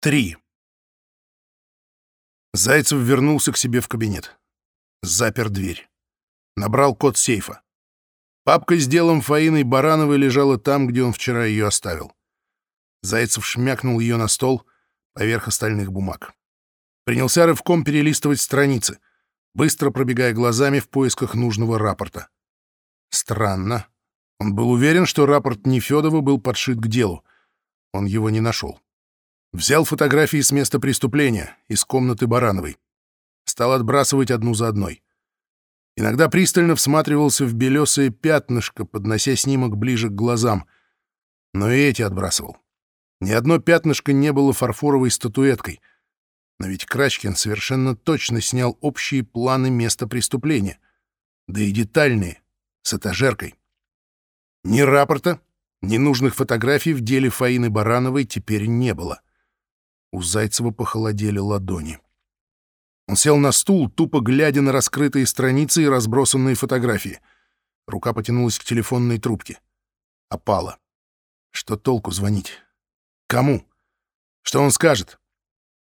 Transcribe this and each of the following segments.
Три. Зайцев вернулся к себе в кабинет. Запер дверь. Набрал код сейфа. Папка с делом Фаиной Барановой лежала там, где он вчера ее оставил. Зайцев шмякнул ее на стол поверх остальных бумаг. Принялся рывком перелистывать страницы, быстро пробегая глазами в поисках нужного рапорта. Странно. Он был уверен, что рапорт Нефедова был подшит к делу. Он его не нашел. Взял фотографии с места преступления, из комнаты Барановой. Стал отбрасывать одну за одной. Иногда пристально всматривался в белесое пятнышко, поднося снимок ближе к глазам. Но и эти отбрасывал. Ни одно пятнышко не было фарфоровой статуэткой. Но ведь Крачкин совершенно точно снял общие планы места преступления. Да и детальные, с этажеркой. Ни рапорта, ни нужных фотографий в деле Фаины Барановой теперь не было. У Зайцева похолодели ладони. Он сел на стул, тупо глядя на раскрытые страницы и разбросанные фотографии. Рука потянулась к телефонной трубке. Опала. Что толку звонить? Кому? Что он скажет?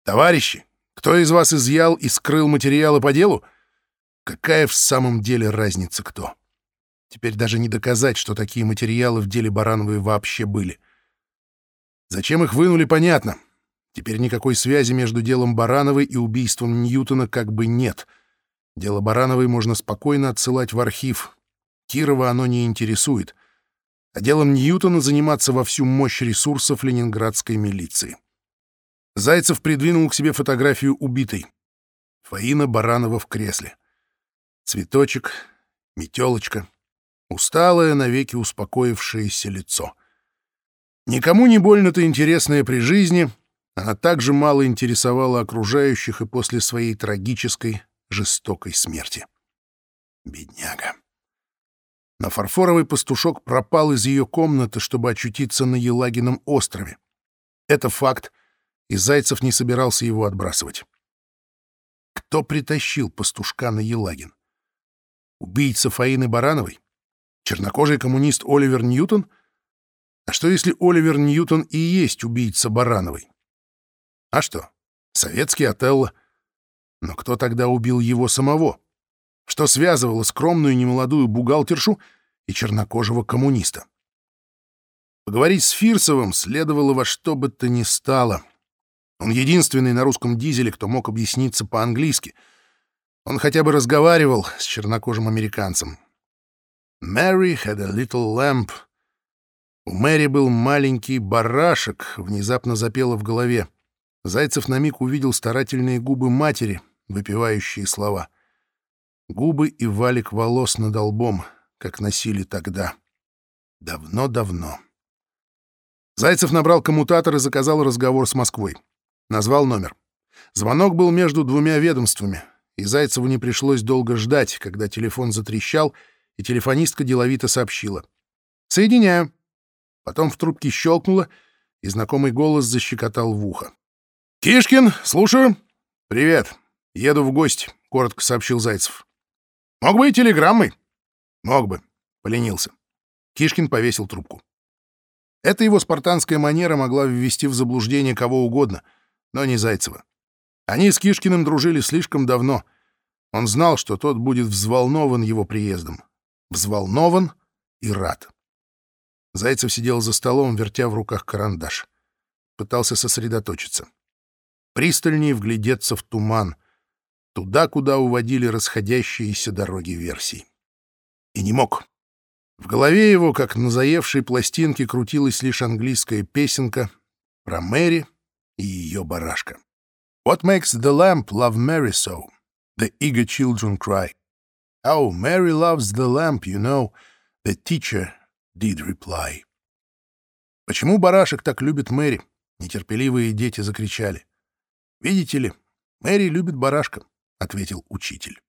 Товарищи, кто из вас изъял и скрыл материалы по делу? Какая в самом деле разница кто? Теперь даже не доказать, что такие материалы в деле Барановой вообще были. Зачем их вынули, понятно. Теперь никакой связи между делом Барановой и убийством Ньютона как бы нет. Дело Барановой можно спокойно отсылать в архив. Кирова оно не интересует. А делом Ньютона заниматься во всю мощь ресурсов ленинградской милиции. Зайцев придвинул к себе фотографию убитой. Фаина Баранова в кресле. Цветочек, метелочка, усталое, навеки успокоившееся лицо. Никому не больно-то интересное при жизни — она также мало интересовала окружающих и после своей трагической, жестокой смерти. Бедняга. Но фарфоровый пастушок пропал из ее комнаты, чтобы очутиться на Елагином острове. Это факт, и Зайцев не собирался его отбрасывать. Кто притащил пастушка на Елагин? Убийца Фаины Барановой? Чернокожий коммунист Оливер Ньютон? А что, если Оливер Ньютон и есть убийца Барановой? А что? Советский Отелло. Но кто тогда убил его самого? Что связывало скромную немолодую бухгалтершу и чернокожего коммуниста? Поговорить с Фирсовым следовало во что бы то ни стало. Он единственный на русском дизеле, кто мог объясниться по-английски. Он хотя бы разговаривал с чернокожим американцем. Mary had a little lamp. У Мэри был маленький барашек, внезапно запела в голове. Зайцев на миг увидел старательные губы матери, выпивающие слова. Губы и валик волос над лбом, как носили тогда. Давно-давно. Зайцев набрал коммутатор и заказал разговор с Москвой. Назвал номер. Звонок был между двумя ведомствами, и Зайцеву не пришлось долго ждать, когда телефон затрещал, и телефонистка деловито сообщила. «Соединяю». Потом в трубке щелкнуло, и знакомый голос защекотал в ухо. «Кишкин, слушаю». «Привет. Еду в гости», — коротко сообщил Зайцев. «Мог бы и телеграммой». «Мог бы», — поленился. Кишкин повесил трубку. Эта его спартанская манера могла ввести в заблуждение кого угодно, но не Зайцева. Они с Кишкиным дружили слишком давно. Он знал, что тот будет взволнован его приездом. Взволнован и рад. Зайцев сидел за столом, вертя в руках карандаш. Пытался сосредоточиться пристальнее вглядеться в туман, туда, куда уводили расходящиеся дороги версий. И не мог. В голове его, как на заевшей пластинке, крутилась лишь английская песенка про Мэри и ее барашка. What makes the lamp love Mary so? The eager children cry. Oh, Mary loves the lamp, you know, the teacher did reply. Почему барашек так любит Мэри? Нетерпеливые дети закричали. «Видите ли, Мэри любит барашка», — ответил учитель.